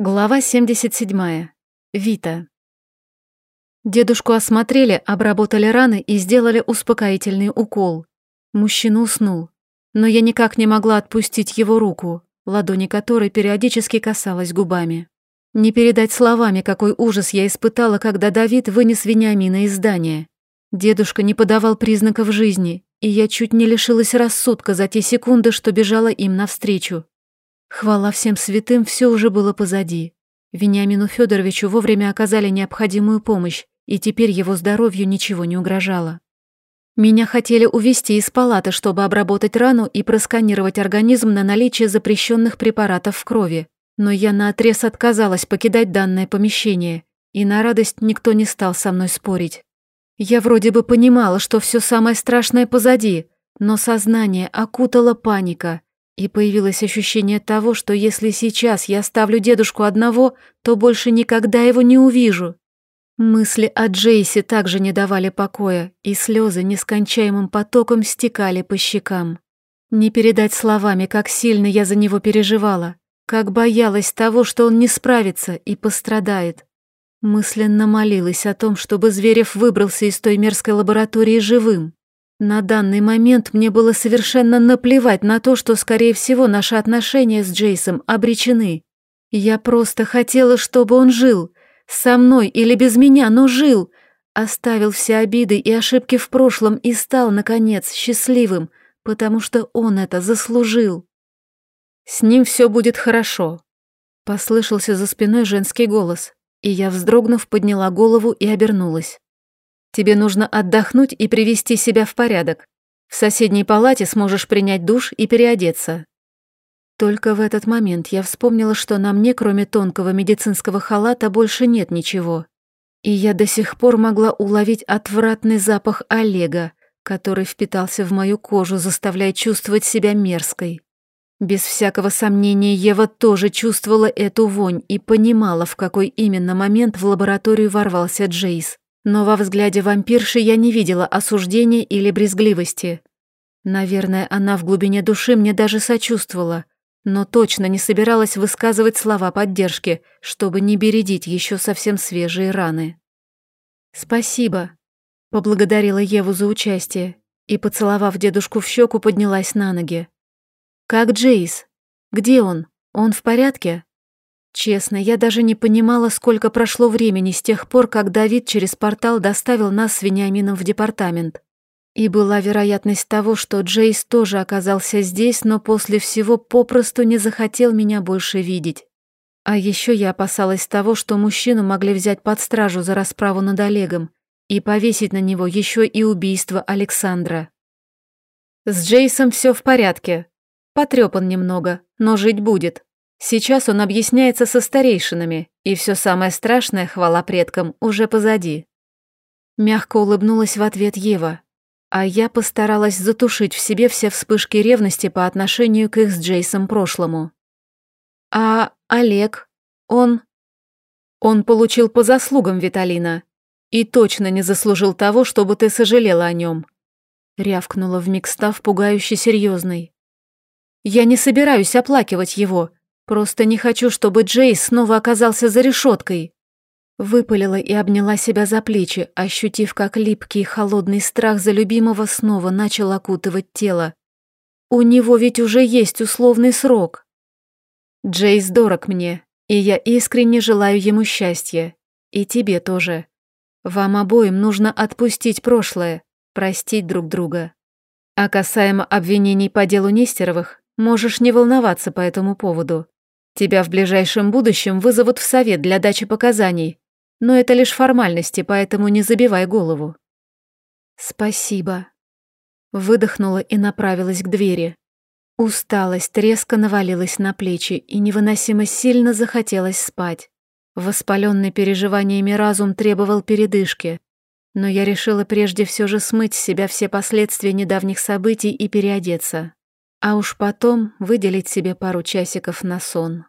Глава 77. Вита. Дедушку осмотрели, обработали раны и сделали успокоительный укол. Мужчина уснул, но я никак не могла отпустить его руку, ладони которой периодически касалась губами. Не передать словами, какой ужас я испытала, когда Давид вынес Вениамина из здания. Дедушка не подавал признаков жизни, и я чуть не лишилась рассудка за те секунды, что бежала им навстречу. Хвала всем святым, все уже было позади. Вениамину Федоровичу вовремя оказали необходимую помощь, и теперь его здоровью ничего не угрожало. Меня хотели увезти из палаты, чтобы обработать рану и просканировать организм на наличие запрещенных препаратов в крови, но я наотрез отказалась покидать данное помещение, и на радость никто не стал со мной спорить. Я вроде бы понимала, что все самое страшное позади, но сознание окутала паника, и появилось ощущение того, что если сейчас я оставлю дедушку одного, то больше никогда его не увижу. Мысли о Джейсе также не давали покоя, и слезы нескончаемым потоком стекали по щекам. Не передать словами, как сильно я за него переживала, как боялась того, что он не справится и пострадает. Мысленно молилась о том, чтобы Зверев выбрался из той мерзкой лаборатории живым. На данный момент мне было совершенно наплевать на то, что, скорее всего, наши отношения с Джейсом обречены. Я просто хотела, чтобы он жил. Со мной или без меня, но жил. Оставил все обиды и ошибки в прошлом и стал, наконец, счастливым, потому что он это заслужил. «С ним все будет хорошо», — послышался за спиной женский голос, и я, вздрогнув, подняла голову и обернулась. Тебе нужно отдохнуть и привести себя в порядок. В соседней палате сможешь принять душ и переодеться». Только в этот момент я вспомнила, что на мне, кроме тонкого медицинского халата, больше нет ничего. И я до сих пор могла уловить отвратный запах Олега, который впитался в мою кожу, заставляя чувствовать себя мерзкой. Без всякого сомнения, Ева тоже чувствовала эту вонь и понимала, в какой именно момент в лабораторию ворвался Джейс но во взгляде вампирши я не видела осуждения или брезгливости. Наверное, она в глубине души мне даже сочувствовала, но точно не собиралась высказывать слова поддержки, чтобы не бередить еще совсем свежие раны. «Спасибо», — поблагодарила Еву за участие и, поцеловав дедушку в щеку, поднялась на ноги. «Как Джейс? Где он? Он в порядке?» Честно, я даже не понимала, сколько прошло времени с тех пор, как Давид через портал доставил нас с Вениамином в департамент. И была вероятность того, что Джейс тоже оказался здесь, но после всего попросту не захотел меня больше видеть. А еще я опасалась того, что мужчину могли взять под стражу за расправу над Олегом и повесить на него еще и убийство Александра. С Джейсом все в порядке. Потрепан немного, но жить будет. Сейчас он объясняется со старейшинами, и все самое страшное, хвала предкам, уже позади. Мягко улыбнулась в ответ Ева, а я постаралась затушить в себе все вспышки ревности по отношению к их с Джейсом прошлому. А Олег, он... Он получил по заслугам Виталина и точно не заслужил того, чтобы ты сожалела о нем. Рявкнула вмиг став пугающе серьезной. Я не собираюсь оплакивать его, Просто не хочу, чтобы Джейс снова оказался за решеткой. Выпалила и обняла себя за плечи, ощутив, как липкий холодный страх за любимого снова начал окутывать тело. У него ведь уже есть условный срок. Джейс дорог мне, и я искренне желаю ему счастья. И тебе тоже. Вам обоим нужно отпустить прошлое, простить друг друга. А касаемо обвинений по делу Нестеровых, можешь не волноваться по этому поводу. Тебя в ближайшем будущем вызовут в совет для дачи показаний, но это лишь формальности, поэтому не забивай голову». «Спасибо». Выдохнула и направилась к двери. Усталость резко навалилась на плечи и невыносимо сильно захотелось спать. Воспаленный переживаниями разум требовал передышки, но я решила прежде все же смыть с себя все последствия недавних событий и переодеться а уж потом выделить себе пару часиков на сон.